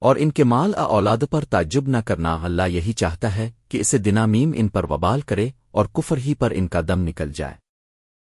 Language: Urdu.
اور ان کے مال ا اولاد پر تعجب نہ کرنا اللہ یہی چاہتا ہے کہ اسے دنامیم ان پر وبال کرے اور کفر ہی پر ان کا دم نکل جائے۔